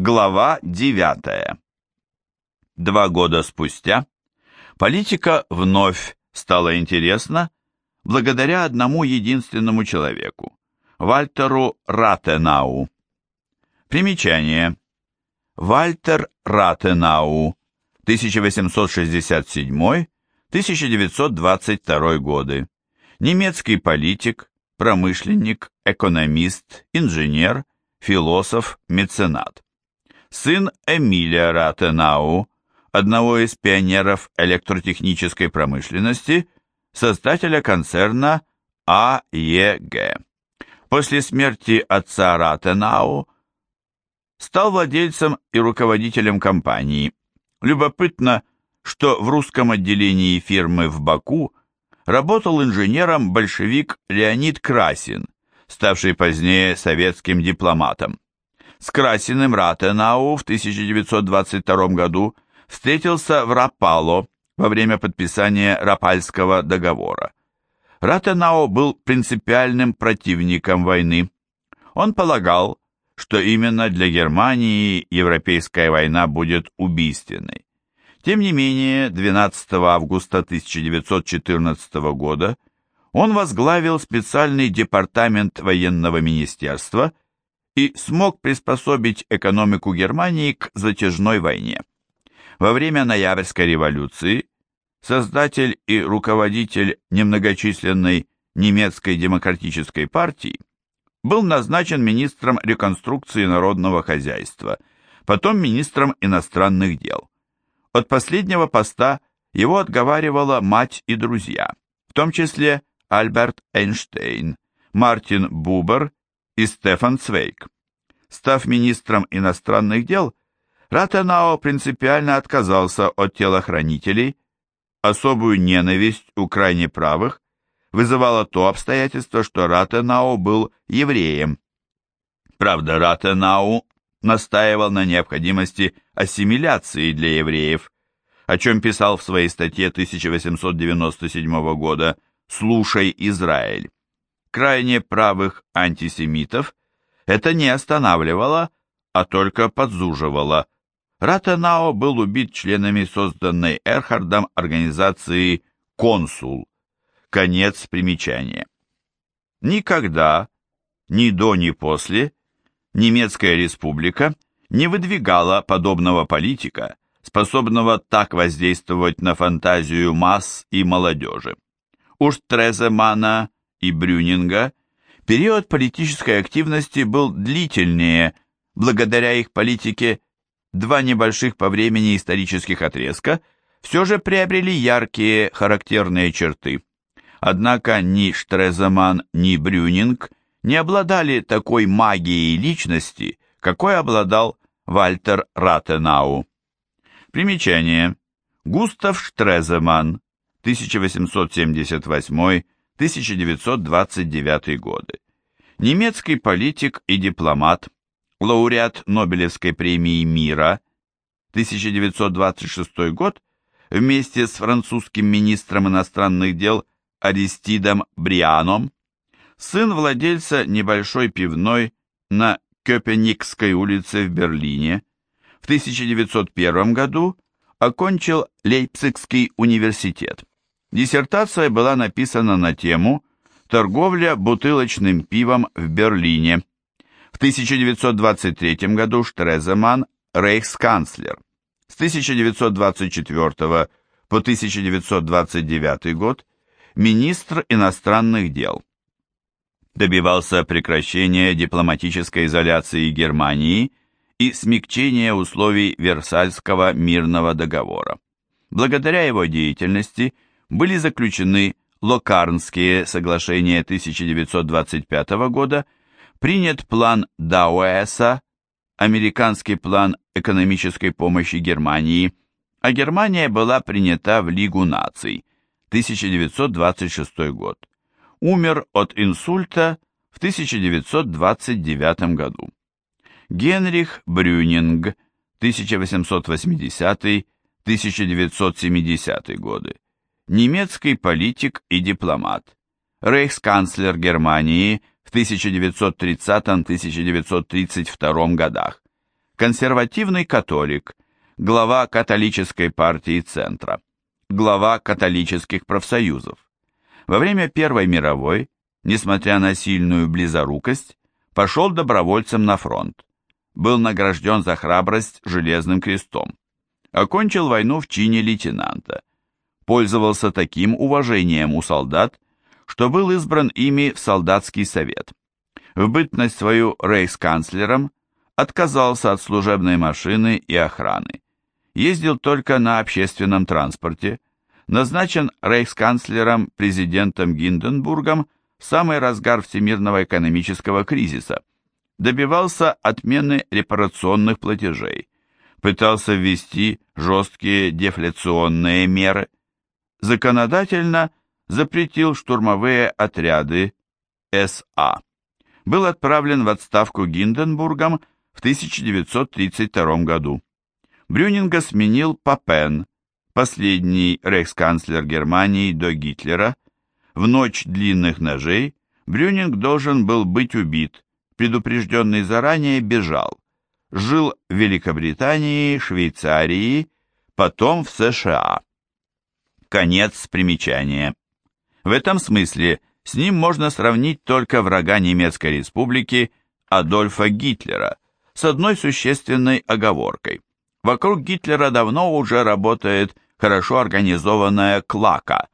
Глава 9. Два года спустя политика вновь стала интересна благодаря одному единственному человеку, Вальтеру Ратенау. Примечание. Вальтер Ратенау, 1867-1922 годы. Немецкий политик, промышленник, экономист, инженер, философ, меценат сын Эмилия Ратенау, одного из пионеров электротехнической промышленности, создателя концерна АЕГ. После смерти отца Ратенау стал владельцем и руководителем компании. Любопытно, что в русском отделении фирмы в Баку работал инженером большевик Леонид Красин, ставший позднее советским дипломатом с Красиным Ратенау в 1922 году встретился в Рапало во время подписания Рапальского договора. Ратенау был принципиальным противником войны. Он полагал, что именно для Германии Европейская война будет убийственной. Тем не менее, 12 августа 1914 года он возглавил специальный департамент военного министерства – и смог приспособить экономику Германии к затяжной войне. Во время Ноябрьской революции создатель и руководитель немногочисленной немецкой демократической партии был назначен министром реконструкции народного хозяйства, потом министром иностранных дел. От последнего поста его отговаривала мать и друзья, в том числе Альберт Эйнштейн, Мартин Бубер и Стефан Цвейк. Став министром иностранных дел, Ратенау принципиально отказался от телохранителей, особую ненависть у крайне правых вызывало то обстоятельство, что Ратенау был евреем. Правда, Ратенау настаивал на необходимости ассимиляции для евреев, о чем писал в своей статье 1897 года «Слушай, Израиль» крайне правых антисемитов это не останавливало, а только подзуживало. Ратенао был убит членами созданной Эрхардом организации «Консул». Конец примечания. Никогда, ни до, ни после, немецкая республика не выдвигала подобного политика, способного так воздействовать на фантазию масс и молодежи. Уж Треземана и Брюнинга, период политической активности был длительнее, благодаря их политике два небольших по времени исторических отрезка все же приобрели яркие характерные черты. Однако ни Штреземан, ни Брюнинг не обладали такой магией личности, какой обладал Вальтер Ратенау. Примечание. Густав Штреземан, 1878 1929 годы. Немецкий политик и дипломат, лауреат Нобелевской премии мира 1926 год, вместе с французским министром иностранных дел Аристидом Брианом, сын владельца небольшой пивной на Кёпеникской улице в Берлине, в 1901 году окончил Лейпцигский университет. Диссертация была написана на тему «Торговля бутылочным пивом в Берлине». В 1923 году Штреземан – рейхсканцлер. С 1924 по 1929 год – министр иностранных дел. Добивался прекращения дипломатической изоляции Германии и смягчения условий Версальского мирного договора. Благодаря его деятельности – были заключены Локарнские соглашения 1925 года, принят план Дауэса, американский план экономической помощи Германии, а Германия была принята в Лигу наций, 1926 год. Умер от инсульта в 1929 году. Генрих Брюнинг, 1880-1970 годы немецкий политик и дипломат, рейхсканцлер Германии в 1930-1932 годах. консервативный католик, глава католической партии Центра, глава католических профсоюзов. Во время Первой мировой, несмотря на сильную близорукость, пошел добровольцем на фронт. Был награжден за храбрость Железным крестом. Окончил войну в чине лейтенанта. Пользовался таким уважением у солдат, что был избран ими в солдатский совет. В бытность свою рейхсканцлером отказался от служебной машины и охраны. Ездил только на общественном транспорте, назначен рейхсканцлером президентом Гинденбургом в самый разгар всемирного экономического кризиса, добивался отмены репарационных платежей, пытался ввести жесткие дефляционные меры, законодательно запретил штурмовые отряды СА. Был отправлен в отставку Гинденбургом в 1932 году. Брюнинга сменил Папен, последний рейхсканцлер Германии до Гитлера. В ночь длинных ножей Брюнинг должен был быть убит, предупрежденный заранее бежал. Жил в Великобритании, Швейцарии, потом в США. Конец примечания. В этом смысле с ним можно сравнить только врага Немецкой Республики Адольфа Гитлера, с одной существенной оговоркой. Вокруг Гитлера давно уже работает хорошо организованная клака,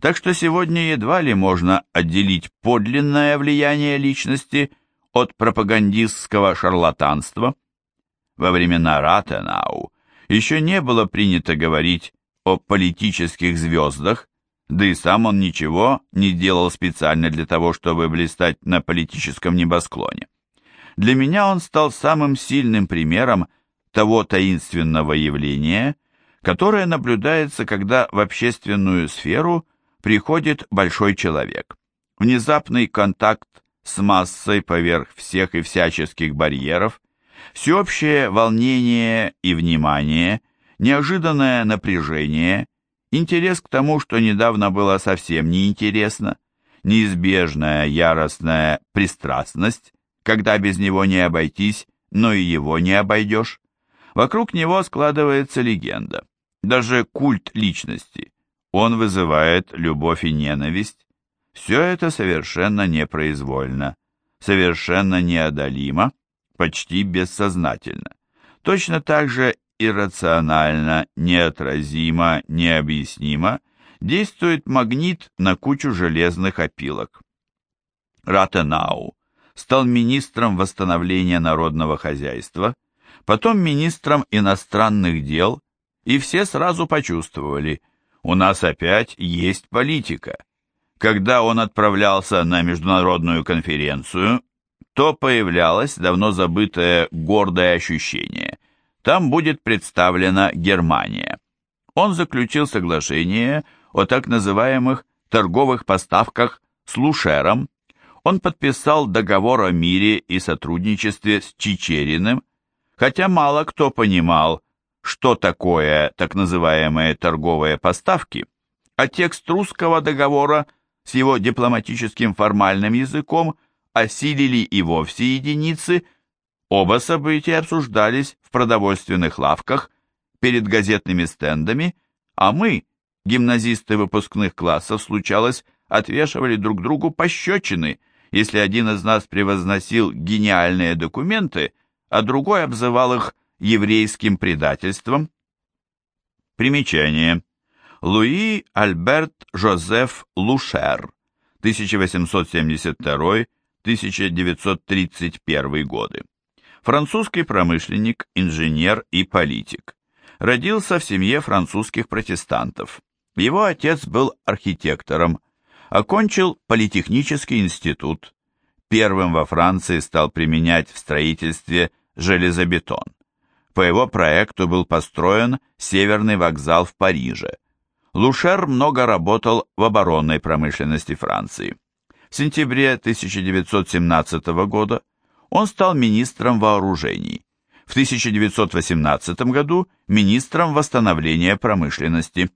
так что сегодня едва ли можно отделить подлинное влияние личности от пропагандистского шарлатанства. Во времена Ратенау еще не было принято говорить о политических звездах, да и сам он ничего не делал специально для того, чтобы блистать на политическом небосклоне. Для меня он стал самым сильным примером того таинственного явления, которое наблюдается, когда в общественную сферу приходит большой человек. Внезапный контакт с массой поверх всех и всяческих барьеров, всеобщее волнение и внимание, неожиданное напряжение, интерес к тому, что недавно было совсем неинтересно, неизбежная яростная пристрастность, когда без него не обойтись, но и его не обойдешь. Вокруг него складывается легенда, даже культ личности. Он вызывает любовь и ненависть. Все это совершенно непроизвольно, совершенно неодолимо, почти бессознательно. Точно так же иррационально, неотразимо, необъяснимо действует магнит на кучу железных опилок. Ратенау стал министром восстановления народного хозяйства, потом министром иностранных дел, и все сразу почувствовали, у нас опять есть политика. Когда он отправлялся на международную конференцию, то появлялось давно забытое гордое ощущение. Там будет представлена Германия. Он заключил соглашение о так называемых торговых поставках с Лушером, он подписал договор о мире и сотрудничестве с Чичериным, хотя мало кто понимал, что такое так называемые торговые поставки, а текст русского договора с его дипломатическим формальным языком осилили и вовсе единицы, оба события обсуждались в продовольственных лавках, перед газетными стендами, а мы, гимназисты выпускных классов, случалось, отвешивали друг другу пощечины – если один из нас превозносил гениальные документы, а другой обзывал их еврейским предательством? Примечание. Луи Альберт Жозеф Лушер, 1872-1931 годы. Французский промышленник, инженер и политик. Родился в семье французских протестантов. Его отец был архитектором, Окончил Политехнический институт. Первым во Франции стал применять в строительстве железобетон. По его проекту был построен Северный вокзал в Париже. Лушер много работал в оборонной промышленности Франции. В сентябре 1917 года он стал министром вооружений. В 1918 году министром восстановления промышленности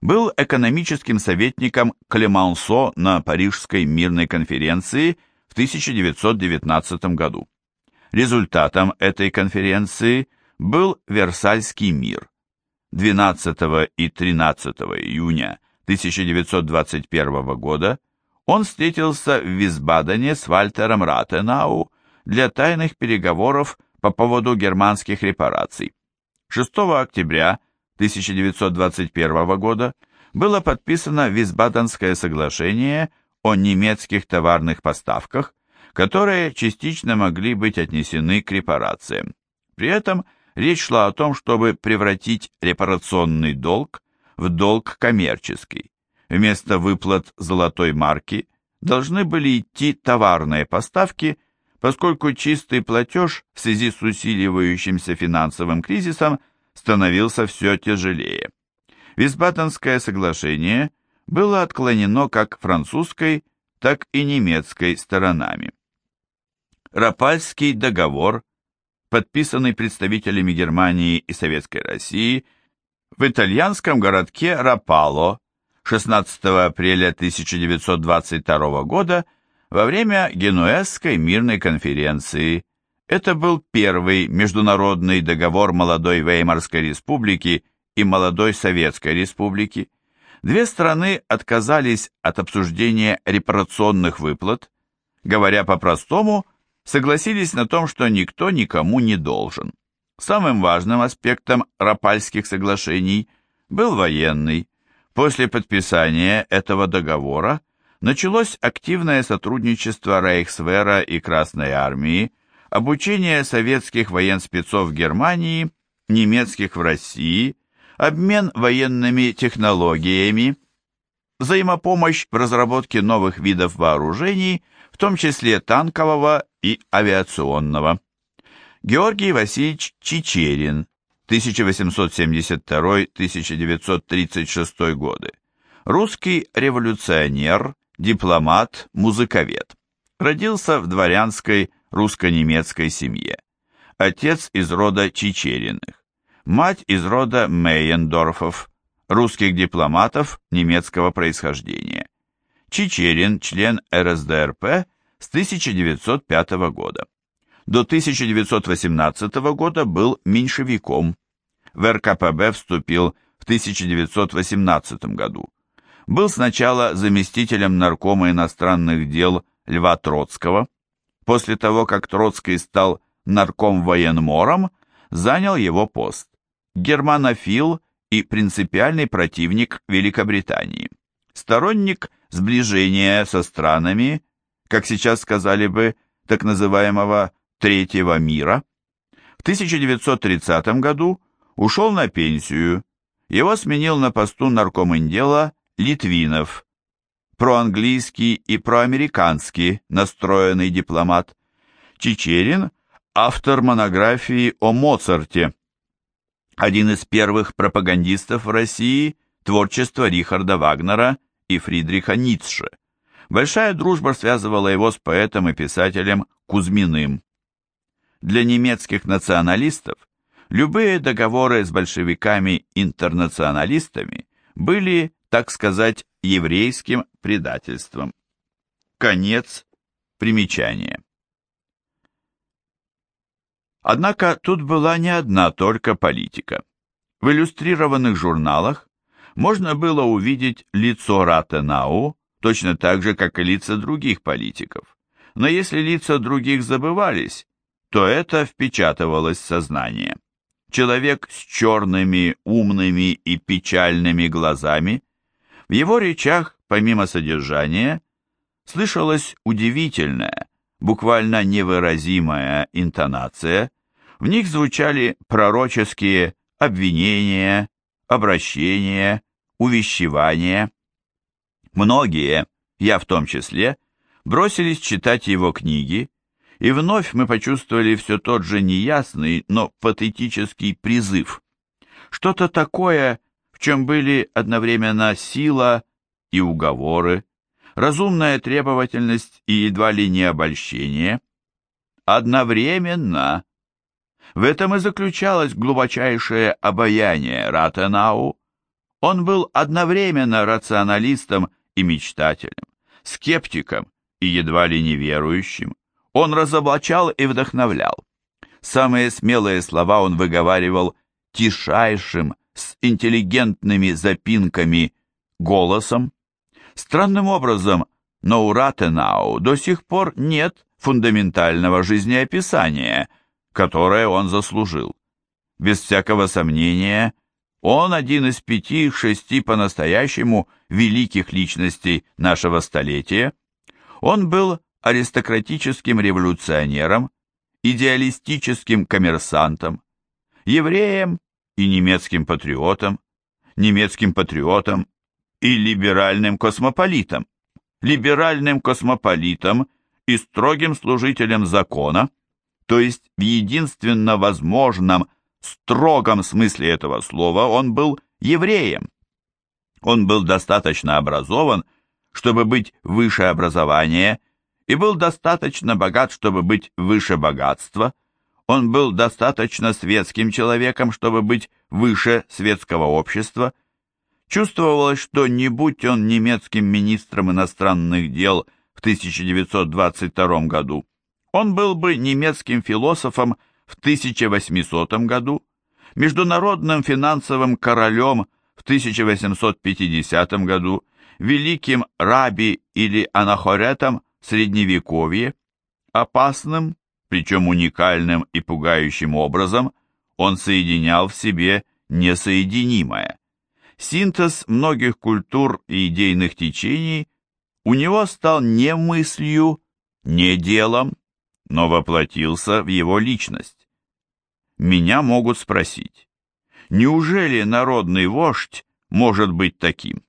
был экономическим советником Клемансо на Парижской мирной конференции в 1919 году. Результатом этой конференции был Версальский мир. 12 и 13 июня 1921 года он встретился в Висбадене с Вальтером Ратенау для тайных переговоров по поводу германских репараций. 6 октября 1921 года было подписано Висбаденское соглашение о немецких товарных поставках, которые частично могли быть отнесены к репарациям. При этом речь шла о том, чтобы превратить репарационный долг в долг коммерческий. Вместо выплат золотой марки должны были идти товарные поставки, поскольку чистый платеж в связи с усиливающимся финансовым кризисом становился все тяжелее. Висбаденское соглашение было отклонено как французской, так и немецкой сторонами. Рапальский договор, подписанный представителями Германии и Советской России в итальянском городке Рапало 16 апреля 1922 года во время Генуэзской мирной конференции. Это был первый международный договор молодой Веймарской республики и молодой Советской республики. Две страны отказались от обсуждения репарационных выплат, говоря по-простому, согласились на том, что никто никому не должен. Самым важным аспектом Рапальских соглашений был военный, После подписания этого договора началось активное сотрудничество Рейхсвера и Красной Армии, обучение советских военспецов в Германии, немецких в России, обмен военными технологиями, взаимопомощь в разработке новых видов вооружений, в том числе танкового и авиационного. Георгий Васильевич Чичерин, 1872-1936 годы. Русский революционер, дипломат, музыковед. Родился в дворянской русско-немецкой семье. Отец из рода Чичериных. Мать из рода Мейендорфов, русских дипломатов немецкого происхождения. Чичерин, член РСДРП с 1905 года до 1918 года был меньшевиком. В РКПБ вступил в 1918 году. Был сначала заместителем наркома иностранных дел Льва Троцкого. После того, как Троцкий стал нарком военмором, занял его пост. Германофил и принципиальный противник Великобритании. Сторонник сближения со странами, как сейчас сказали бы, так называемого Третьего мира. В 1930 году ушел на пенсию. Его сменил на посту наркоминдела Литвинов, проанглийский и проамериканский настроенный дипломат. Чичерин – автор монографии о Моцарте. Один из первых пропагандистов в России творчества Рихарда Вагнера и Фридриха Ницше. Большая дружба связывала его с поэтом и писателем Кузьминым. Для немецких националистов любые договоры с большевиками-интернационалистами были, так сказать, еврейским предательством. Конец примечания. Однако тут была не одна только политика. В иллюстрированных журналах можно было увидеть лицо Ратенау, точно так же, как и лица других политиков. Но если лица других забывались, то это впечатывалось в сознание. Человек с черными, умными и печальными глазами, в его речах, помимо содержания, слышалась удивительная, буквально невыразимая интонация, в них звучали пророческие обвинения, обращения, увещевания. Многие, я в том числе, бросились читать его книги, и вновь мы почувствовали все тот же неясный, но патетический призыв. Что-то такое, в чем были одновременно сила и уговоры, разумная требовательность и едва ли не обольщение. Одновременно. В этом и заключалось глубочайшее обаяние Ратенау. Он был одновременно рационалистом и мечтателем, скептиком и едва ли неверующим, Он разоблачал и вдохновлял. Самые смелые слова он выговаривал тишайшим, с интеллигентными запинками голосом. Странным образом, но у Ратенау до сих пор нет фундаментального жизнеописания, которое он заслужил. Без всякого сомнения, он один из пяти-шести по-настоящему великих личностей нашего столетия. Он был аристократическим революционером, идеалистическим коммерсантом, евреем и немецким патриотом, немецким патриотом и либеральным космополитом, либеральным космополитом и строгим служителем закона, то есть в единственно возможном строгом смысле этого слова он был евреем. Он был достаточно образован, чтобы быть выше образования, и был достаточно богат, чтобы быть выше богатства. Он был достаточно светским человеком, чтобы быть выше светского общества. Чувствовалось, что не будь он немецким министром иностранных дел в 1922 году, он был бы немецким философом в 1800 году, международным финансовым королем в 1850 году, великим раби или анахоретом Средневековье, опасным, причем уникальным и пугающим образом, он соединял в себе несоединимое. Синтез многих культур и идейных течений у него стал не мыслью, не делом, но воплотился в его личность. Меня могут спросить, неужели народный вождь может быть таким?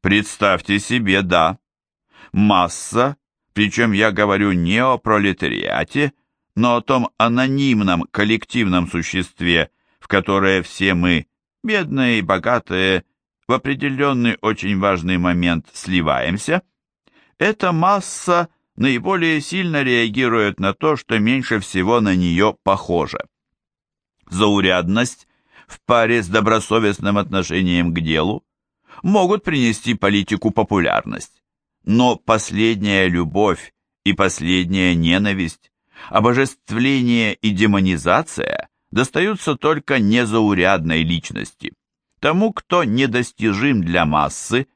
Представьте себе, да, масса, причем я говорю не о пролетариате, но о том анонимном коллективном существе, в которое все мы, бедные и богатые, в определенный очень важный момент сливаемся, эта масса наиболее сильно реагирует на то, что меньше всего на нее похоже. Заурядность в паре с добросовестным отношением к делу могут принести политику популярность, но последняя любовь и последняя ненависть, обожествление и демонизация достаются только незаурядной личности, тому, кто недостижим для массы,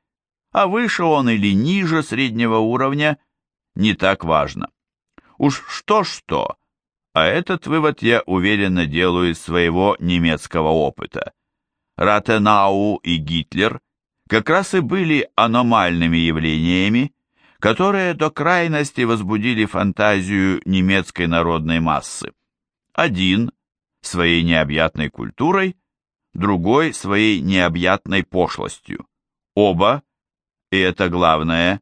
а выше он или ниже среднего уровня не так важно. Уж что-что, а этот вывод я уверенно делаю из своего немецкого опыта. Ратенау и Гитлер как раз и были аномальными явлениями, которые до крайности возбудили фантазию немецкой народной массы. Один – своей необъятной культурой, другой – своей необъятной пошлостью. Оба, и это главное,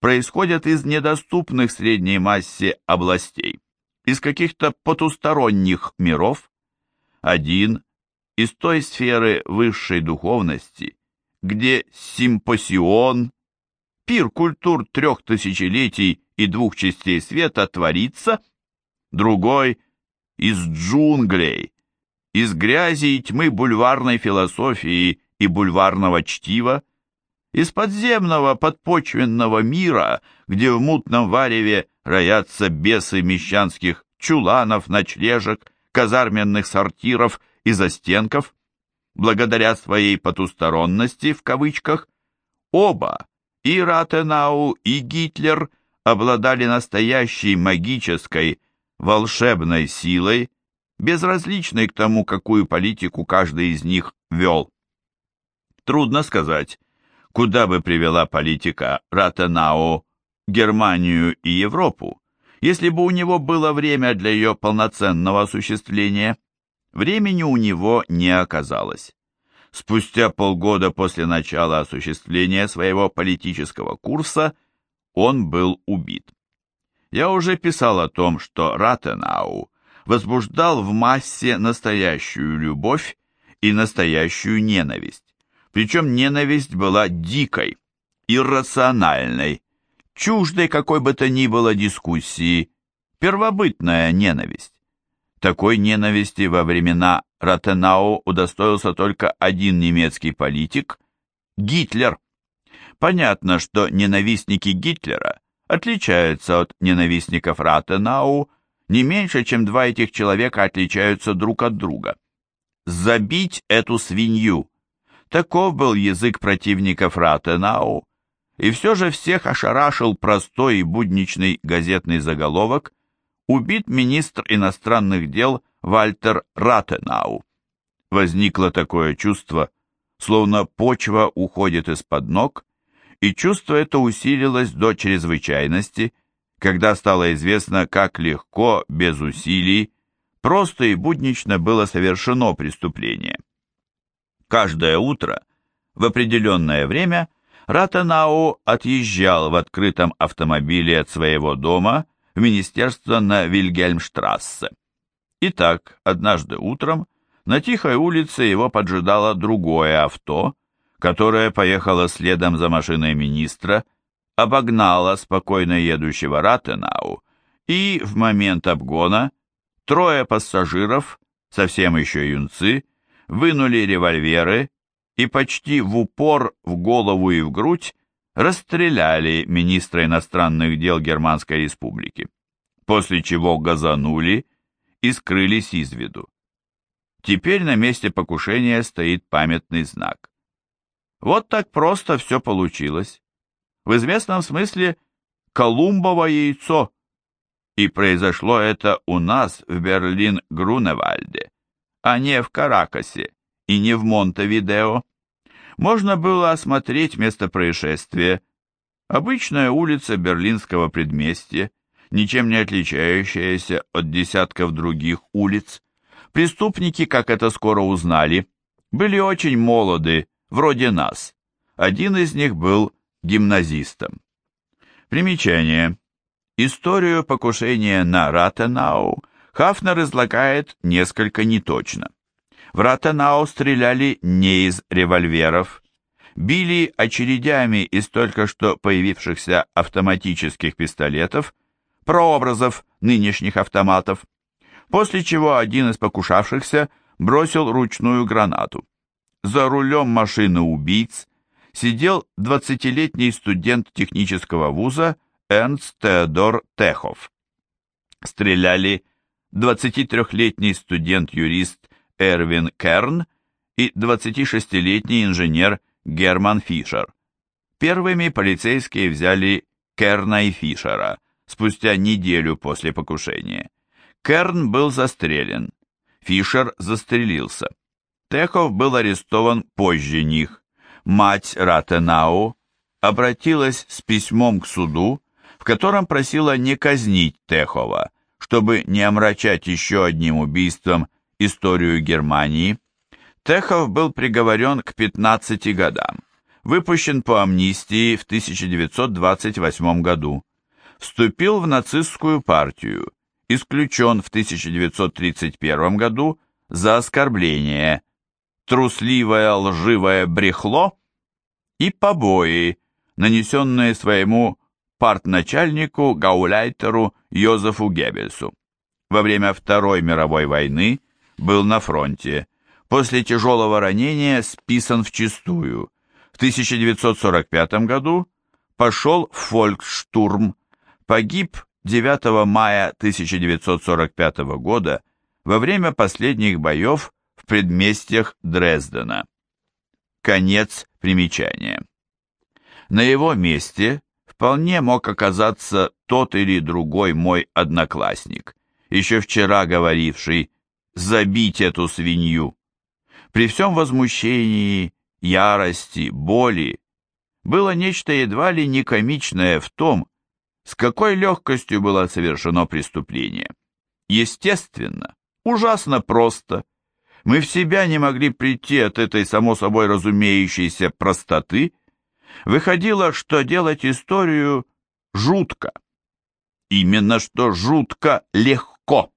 происходят из недоступных средней массе областей, из каких-то потусторонних миров. Один – из той сферы высшей духовности, где симпосион, пир культур трех тысячелетий и двух частей света творится, другой из джунглей, из грязи и тьмы бульварной философии и бульварного чтива, из подземного подпочвенного мира, где в мутном вареве роятся бесы мещанских чуланов, ночлежек, казарменных сортиров и застенков, благодаря своей потусторонности, в кавычках, оба, и Ратенау, и Гитлер, обладали настоящей магической, волшебной силой, безразличной к тому, какую политику каждый из них вел. Трудно сказать, куда бы привела политика Ратенау Германию и Европу, если бы у него было время для ее полноценного осуществления. Времени у него не оказалось. Спустя полгода после начала осуществления своего политического курса он был убит. Я уже писал о том, что Ратенау возбуждал в массе настоящую любовь и настоящую ненависть. Причем ненависть была дикой, иррациональной, чуждой какой бы то ни было дискуссии, первобытная ненависть. Такой ненависти во времена Ратенау удостоился только один немецкий политик – Гитлер. Понятно, что ненавистники Гитлера отличается от ненавистников Ратенау не меньше, чем два этих человека отличаются друг от друга. Забить эту свинью. Таков был язык противников Ратенау, и все же всех ошарашил простой и будничный газетный заголовок «Убит министр иностранных дел Вальтер Ратенау». Возникло такое чувство, словно почва уходит из-под ног, и чувство это усилилось до чрезвычайности, когда стало известно, как легко, без усилий, просто и буднично было совершено преступление. Каждое утро, в определенное время, Ратенау отъезжал в открытом автомобиле от своего дома в министерство на Вильгельмштрассе. Итак, однажды утром на тихой улице его поджидало другое авто, которое поехало следом за машиной министра, обогнало спокойно едущего Ратенау, и в момент обгона трое пассажиров, совсем еще юнцы, вынули револьверы и почти в упор в голову и в грудь расстреляли министра иностранных дел Германской Республики, после чего газанули и скрылись из виду. Теперь на месте покушения стоит памятный знак. Вот так просто все получилось. В известном смысле Колумбово яйцо. И произошло это у нас в Берлин-Груневальде, а не в Каракасе и не в Монтевидео. Можно было осмотреть место происшествия. Обычная улица берлинского предместья, ничем не отличающаяся от десятков других улиц. Преступники, как это скоро узнали, были очень молоды, вроде нас. Один из них был гимназистом. Примечание. Историю покушения на Ратенау Хафнер излагает несколько неточно. В Ратенау стреляли не из револьверов, били очередями из только что появившихся автоматических пистолетов, прообразов нынешних автоматов, после чего один из покушавшихся бросил ручную гранату. За рулем машины убийц сидел 20-летний студент технического вуза Эрнст Теодор Техов. Стреляли 23-летний студент-юрист Эрвин Керн и 26-летний инженер Герман Фишер. Первыми полицейские взяли Керна и Фишера спустя неделю после покушения. Керн был застрелен, Фишер застрелился. Техов был арестован позже них. Мать Ратенау обратилась с письмом к суду, в котором просила не казнить Техова, чтобы не омрачать еще одним убийством историю Германии. Техов был приговорен к 15 годам, выпущен по амнистии в 1928 году, вступил в нацистскую партию, исключен в 1931 году за оскорбление, трусливое лживое брехло и побои, нанесенные своему партначальнику Гауляйтеру Йозефу Геббельсу. Во время Второй мировой войны был на фронте, после тяжелого ранения списан в чистую. В 1945 году пошел в фольксштурм, погиб 9 мая 1945 года во время последних боев в предместьях Дрездена. Конец примечания. На его месте вполне мог оказаться тот или другой мой одноклассник, еще вчера говоривший «забить эту свинью». При всем возмущении, ярости, боли было нечто едва ли не комичное в том, с какой легкостью было совершено преступление. Естественно, ужасно просто – мы в себя не могли прийти от этой само собой разумеющейся простоты. Выходило, что делать историю жутко. Именно что жутко легко.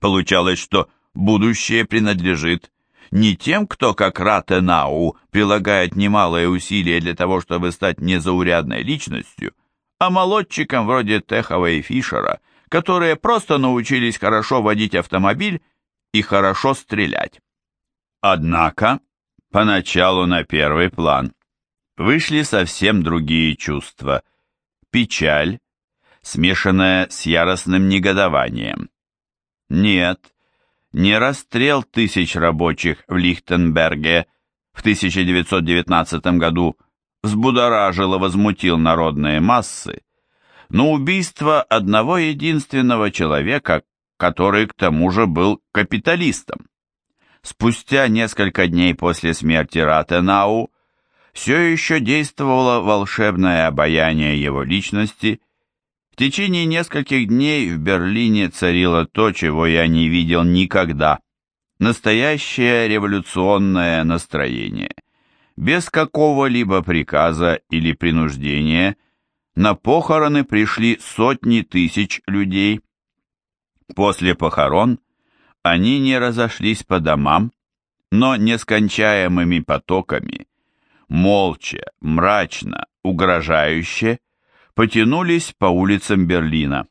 Получалось, что будущее принадлежит не тем, кто, как Ратенау, прилагает немалое усилие для того, чтобы стать незаурядной личностью, а молодчикам вроде Техова и Фишера, которые просто научились хорошо водить автомобиль и хорошо стрелять. Однако, поначалу на первый план вышли совсем другие чувства. печаль, смешанная с яростным негодованием. Нет, не расстрел тысяч рабочих в Лихтенберге в 1919 году взбудоражил и возмутил народные массы, но убийство одного единственного человека, который к тому же был капиталистом. Спустя несколько дней после смерти Ратенау все еще действовало волшебное обаяние его личности. В течение нескольких дней в Берлине царило то, чего я не видел никогда. Настоящее революционное настроение. Без какого-либо приказа или принуждения на похороны пришли сотни тысяч людей. После похорон они не разошлись по домам, но нескончаемыми потоками молча, мрачно, угрожающе, потянулись по улицам Берлина.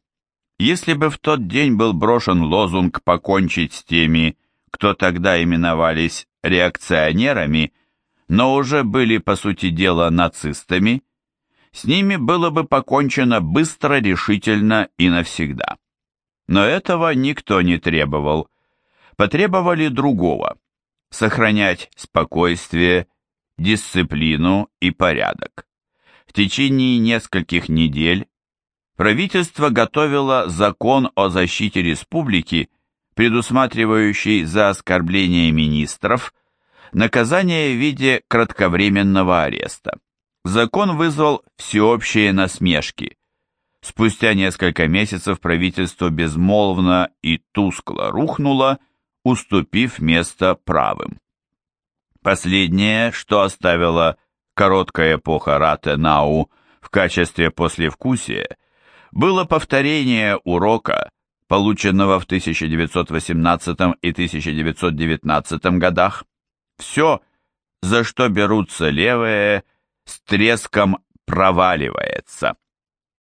Если бы в тот день был брошен лозунг покончить с теми, кто тогда именовались реакционерами, но уже были, по сути дела, нацистами, с ними было бы покончено быстро, решительно и навсегда. Но этого никто не требовал. Потребовали другого – сохранять спокойствие дисциплину и порядок. В течение нескольких недель правительство готовило закон о защите республики, предусматривающий за оскорбление министров наказание в виде кратковременного ареста. Закон вызвал всеобщие насмешки. Спустя несколько месяцев правительство безмолвно и тускло рухнуло, уступив место правым. Последнее, что оставила короткая эпоха Ратенау в качестве послевкусия, было повторение урока, полученного в 1918 и 1919 годах. Все, за что берутся левые, с треском проваливается.